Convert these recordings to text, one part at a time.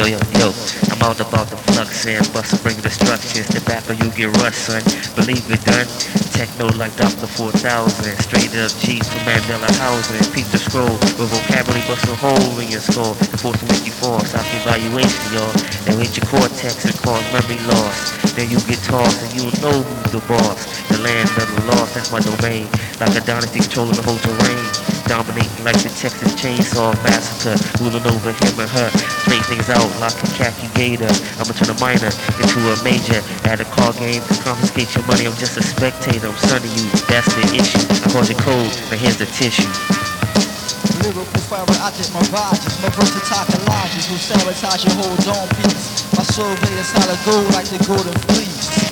Yo, yo, yo, I'm all about the flux and bust bring destruction. The back or you get rushed, son. Believe it done. Techno like Dr. 4000. Straight up G from Mandela housing. Peep the scroll with vocabulary bust a hole in your skull. Force to make you fall. Stop evaluation, y'all. They hit your cortex and cause memory loss. Then you get tossed and you know who's the boss. The land of the lost, that's my domain. Like a dynasty controlling the whole terrain. Dominating like the Texas Chainsaw Massacre. Ruling over him and her. Straight things out like a khaki gator. I'ma turn a minor into a major. At a call game confiscate your money. I'm just a spectator. I'm sunning you. That's the issue. I cause your code. Now here's the tissue. Lyrical I did my versatile will sabotage your whole dome piece My soul made of solid gold like the golden fleece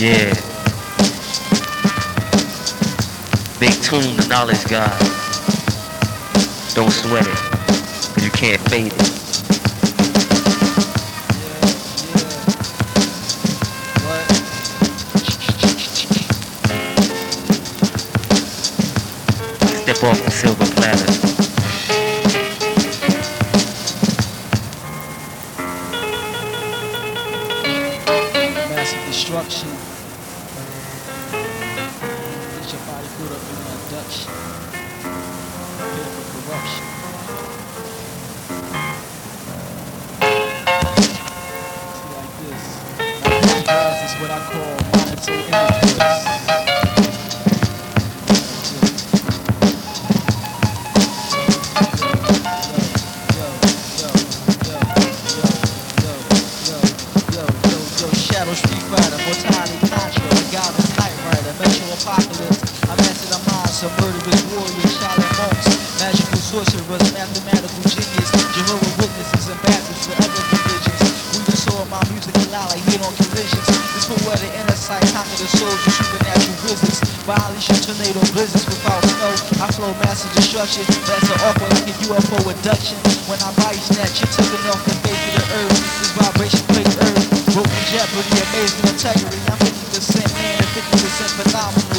Yeah. Big tune, the knowledge God. Don't sweat it, cause you can't fade it. Step off the silver platter. Massive destruction. Get your body caught up in an abduction. Pitiful corruption. See like this. Now this is what I call Apocalypse. I mastered a mind, some murderous warriors, Shaolin monks, magical sorcerers, mathematical genius, Jehovah's Witnesses and Baptists for other religions. We just saw my music collide like head on collisions. This poetic insight conquer the souls of supernatural wizards. Violation, tornado, blizzards without snow. I flow massive destruction. That's an awkward like a UFO abduction. When I body snatch, you're taking off the face of the earth. This vibration plate earth. Broken jeopardy, amazing integrity. I'm 50% man and 50% phenomenal.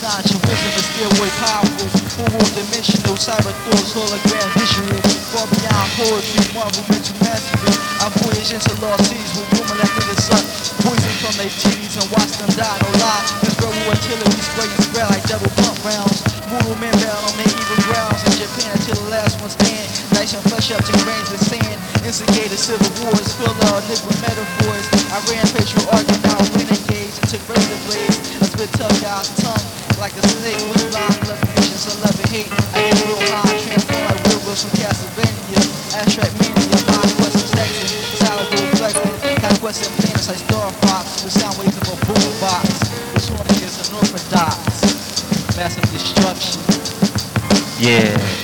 Not your wisdom is still way powerful. Full dimensional, cyber thoughts, hologram visual. Far beyond poetry, marvel mental mastery. I voyage into lost seas with women like the sun. Poison from their teeth and watch them die, no lie. This rebel artillery spray and spread like double pump rounds. Mortal men bound on their evil grounds. In Japan until the last one stand. Nice and flesh up to grains of sand. Instigated civil wars, filled all nigga metaphors. I ran patriarchy, like a snake with blind love of love and hate. I get real high, transform like Will Wilson Castlevania. Abstract mania, mind quest and section. Solid flexing, conquesting planets like Star Fox. The sound waves of a boombox. This one is unorthodox. Massive destruction. Yeah.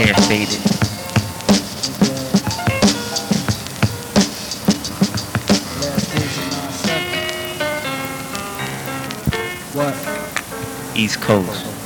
Can't fade it. Last days of 9-7. What? East Coast.